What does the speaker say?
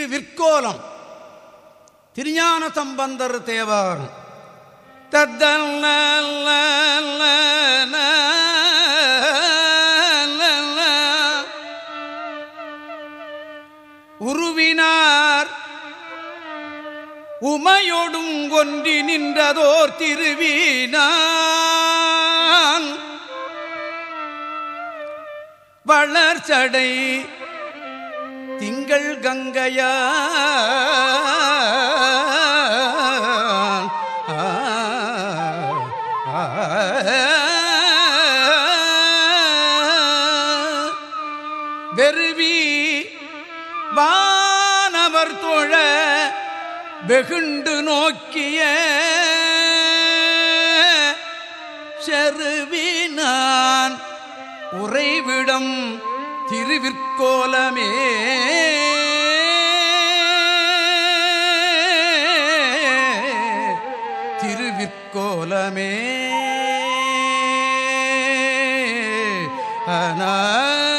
திரு விற்கோலம். திருஞான சம்பந்தர் தேவாரம் தத்தல்ல உருவினார். உமையொடும் ஒன்றி நின்றதோர் திருவினான் வளர்ச்சடை திங்கள் கங்கையா? வெறுவி வானவர் தோழ வெகுண்டு நோக்கிய செருவினான் உறைவிடம் திருவிற்கோலமே. திருவிற்கோலமே. அன